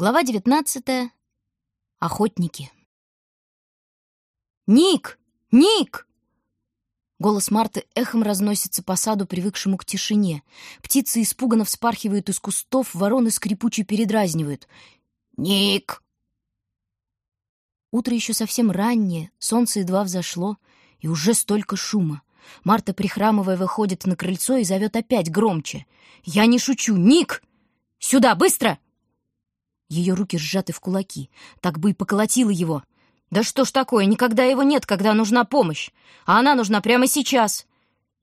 Глава девятнадцатая. Охотники. «Ник! Ник!» Голос Марты эхом разносится по саду, привыкшему к тишине. Птицы испуганно вспархивают из кустов, вороны скрипуче передразнивают. «Ник!» Утро еще совсем раннее, солнце едва взошло, и уже столько шума. Марта, прихрамывая, выходит на крыльцо и зовет опять громче. «Я не шучу! Ник! Сюда, быстро!» Ее руки сжаты в кулаки. Так бы и поколотила его. Да что ж такое, никогда его нет, когда нужна помощь. А она нужна прямо сейчас.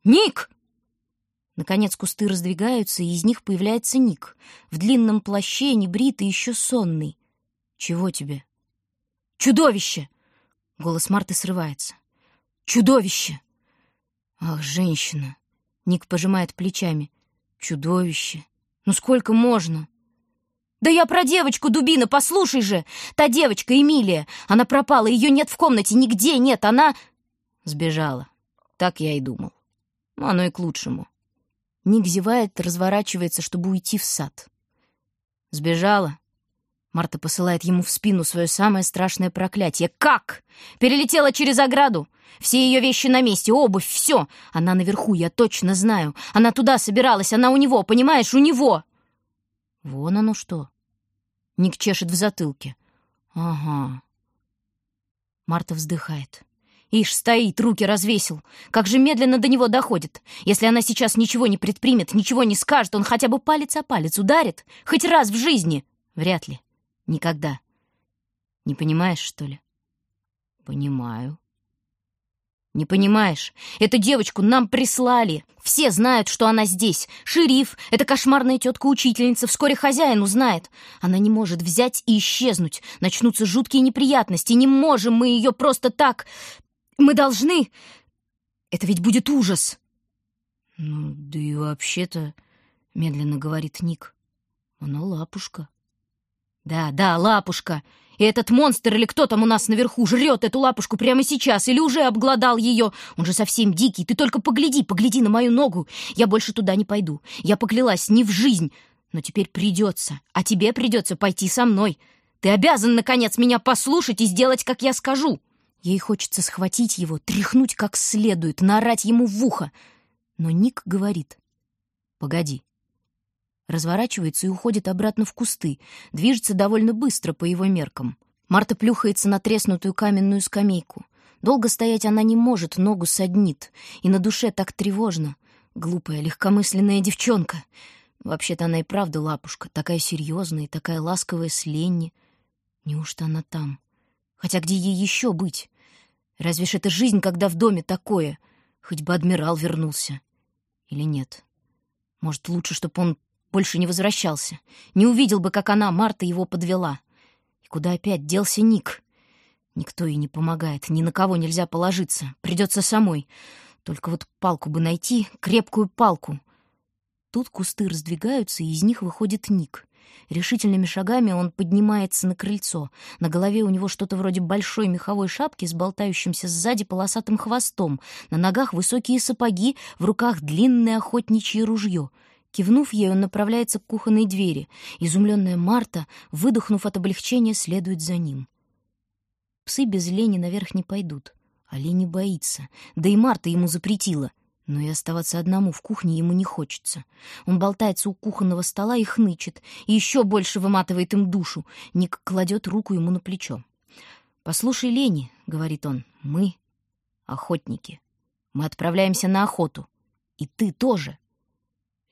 Ник! Наконец кусты раздвигаются, и из них появляется Ник. В длинном плаще, небритый, еще сонный. Чего тебе? Чудовище! Голос Марты срывается. Чудовище! Ах, женщина! Ник пожимает плечами. Чудовище! Ну сколько можно? «Да я про девочку, дубина, послушай же! Та девочка, Эмилия, она пропала, ее нет в комнате, нигде нет, она...» Сбежала. Так я и думал. Ну, оно и к лучшему. Ник зевает, разворачивается, чтобы уйти в сад. «Сбежала?» Марта посылает ему в спину свое самое страшное проклятие. «Как? Перелетела через ограду? Все ее вещи на месте, обувь, все. Она наверху, я точно знаю. Она туда собиралась, она у него, понимаешь, у него!» Вон оно что. Ник чешет в затылке. Ага. Марта вздыхает. Ишь, стоит, руки развесил. Как же медленно до него доходит. Если она сейчас ничего не предпримет, ничего не скажет, он хотя бы палец о палец ударит. Хоть раз в жизни. Вряд ли. Никогда. Не понимаешь, что ли? Понимаю. «Не понимаешь? Эту девочку нам прислали. Все знают, что она здесь. Шериф, эта кошмарная тетка-учительница, вскоре хозяин узнает. Она не может взять и исчезнуть. Начнутся жуткие неприятности. Не можем мы ее просто так... Мы должны... Это ведь будет ужас!» «Ну, да и вообще-то...» — медленно говорит Ник. «Она лапушка». «Да, да, лапушка. И этот монстр или кто там у нас наверху жрет эту лапушку прямо сейчас или уже обглодал ее. Он же совсем дикий. Ты только погляди, погляди на мою ногу. Я больше туда не пойду. Я поклялась не в жизнь. Но теперь придется. А тебе придется пойти со мной. Ты обязан, наконец, меня послушать и сделать, как я скажу. Ей хочется схватить его, тряхнуть как следует, наорать ему в ухо. Но Ник говорит. «Погоди, разворачивается и уходит обратно в кусты, движется довольно быстро по его меркам. Марта плюхается на треснутую каменную скамейку. Долго стоять она не может, ногу саднит, и на душе так тревожно. Глупая, легкомысленная девчонка. Вообще-то она и правда лапушка, такая серьезная и такая ласковая с Ленни. Неужто она там? Хотя где ей еще быть? Разве ж это жизнь, когда в доме такое? Хоть бы адмирал вернулся. Или нет? Может, лучше, чтобы он больше не возвращался. Не увидел бы, как она, Марта, его подвела. И куда опять делся Ник? Никто ей не помогает, ни на кого нельзя положиться. Придется самой. Только вот палку бы найти, крепкую палку. Тут кусты раздвигаются, и из них выходит Ник. Решительными шагами он поднимается на крыльцо. На голове у него что-то вроде большой меховой шапки с болтающимся сзади полосатым хвостом. На ногах высокие сапоги, в руках длинное охотничье ружье — Кивнув ей, он направляется к кухонной двери. Изумленная Марта, выдохнув от облегчения, следует за ним. Псы без Лени наверх не пойдут. А Лени боится. Да и Марта ему запретила. Но и оставаться одному в кухне ему не хочется. Он болтается у кухонного стола и хнычет, и еще больше выматывает им душу. Ник кладет руку ему на плечо. «Послушай, Лени», — говорит он, — «мы охотники. Мы отправляемся на охоту. И ты тоже».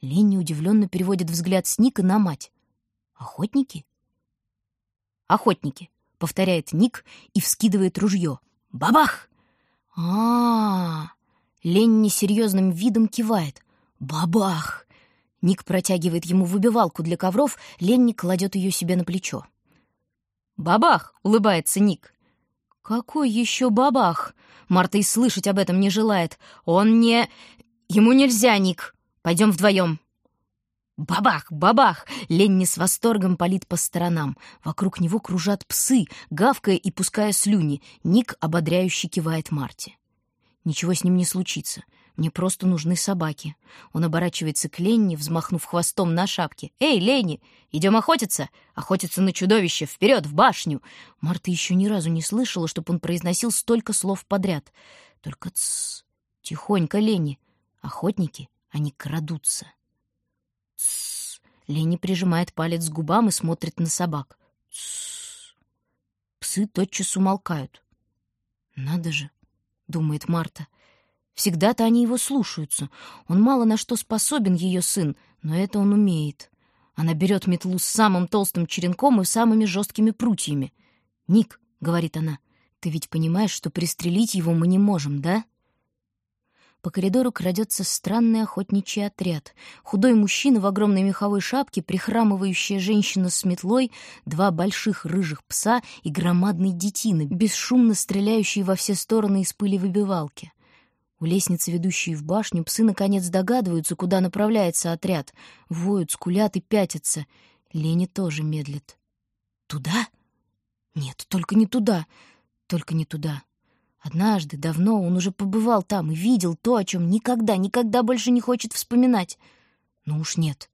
Ленни удивленно переводит взгляд с Ника на мать. «Охотники?» «Охотники», — повторяет Ник и вскидывает ружье. «Бабах!» а, -а, -а Ленни серьезным видом кивает. «Бабах!» Ник протягивает ему выбивалку для ковров, Ленни кладет ее себе на плечо. «Бабах!» — улыбается Ник. «Какой еще бабах?» Марта и слышать об этом не желает. «Он не... Ему нельзя, Ник!» Пойдем вдвоем». Бабах, бабах! Ленни с восторгом палит по сторонам. Вокруг него кружат псы, гавкая и пуская слюни. Ник ободряюще кивает Марте. Ничего с ним не случится. Мне просто нужны собаки. Он оборачивается к Ленни, взмахнув хвостом на шапке. «Эй, Ленни, идем охотиться? Охотиться на чудовище! Вперед, в башню!» Марта еще ни разу не слышала, чтобы он произносил столько слов подряд. Только тс, тихонько, Ленни. Охотники, они крадутся. Тс. Ленни прижимает палец к губам и смотрит на собак. Тс. Псы тотчас умолкают. «Надо же», — думает Марта, — Всегда-то они его слушаются. Он мало на что способен, ее сын, но это он умеет. Она берет метлу с самым толстым черенком и самыми жесткими прутьями. «Ник», — говорит она, — «ты ведь понимаешь, что пристрелить его мы не можем, да?» По коридору крадется странный охотничий отряд. Худой мужчина в огромной меховой шапке, прихрамывающая женщина с метлой, два больших рыжих пса и громадный детина, бесшумно стреляющий во все стороны из пыли выбивалки. У лестницы, ведущей в башню, псы наконец догадываются, куда направляется отряд. Воют, скулят и пятятся. Лени тоже медлит. «Туда? Нет, только не туда. Только не туда. Однажды, давно, он уже побывал там и видел то, о чем никогда, никогда больше не хочет вспоминать. Но уж нет.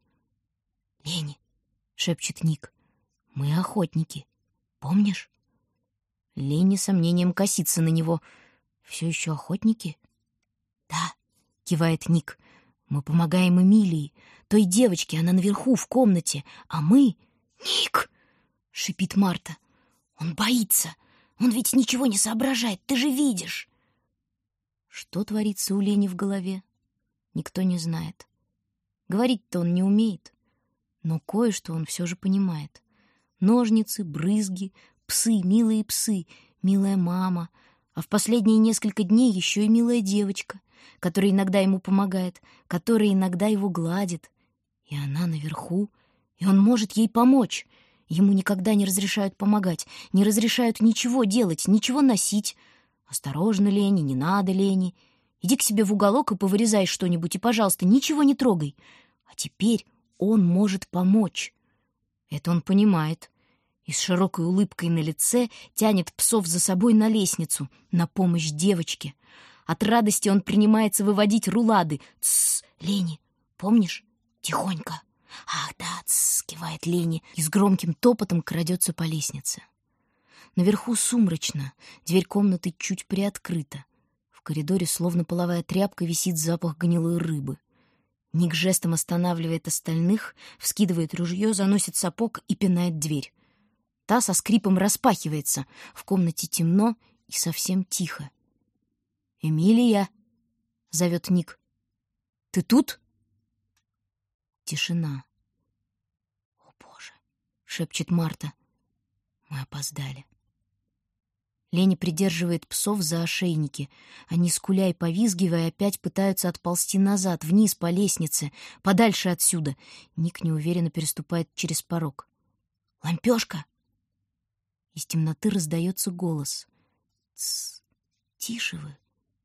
«Лени», — шепчет Ник, — «мы охотники. Помнишь?» Лени сомнением косится на него. «Все еще охотники?» «Да», — кивает Ник, — «мы помогаем Эмилии, той девочке, она наверху, в комнате, а мы...» «Ник!» — шипит Марта. «Он боится. Он ведь ничего не соображает, ты же видишь!» Что творится у Лени в голове, никто не знает. Говорить-то он не умеет, но кое-что он все же понимает. Ножницы, брызги, псы, милые псы, милая мама, а в последние несколько дней еще и милая девочка, который иногда ему помогает, который иногда его гладит. И она наверху, и он может ей помочь. Ему никогда не разрешают помогать, не разрешают ничего делать, ничего носить. Осторожно, Лени, не надо, Лени. Иди к себе в уголок и повырезай что-нибудь, и, пожалуйста, ничего не трогай. А теперь он может помочь. Это он понимает. И с широкой улыбкой на лице тянет псов за собой на лестницу, на помощь девочке. От радости он принимается выводить рулады. «Тссс, Лени, помнишь? Тихонько». «Ах, да, тссс», — кивает Лени и с громким топотом крадется по лестнице. Наверху сумрачно, дверь комнаты чуть приоткрыта. В коридоре, словно половая тряпка, висит запах гнилой рыбы. Ник жестом останавливает остальных, вскидывает ружье, заносит сапог и пинает дверь. Та со скрипом распахивается. В комнате темно и совсем тихо. «Эмилия!» — зовет Ник. «Ты тут?» Тишина. «О, Боже!» — шепчет Марта. «Мы опоздали». Лени придерживает псов за ошейники. Они, скуля и повизгивая, опять пытаются отползти назад, вниз по лестнице, подальше отсюда. Ник неуверенно переступает через порог. «Лампёшка!» Из темноты раздается голос. «Тсс! Тише вы!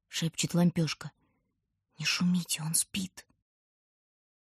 шепчет лампешка. «Не шумите, он спит».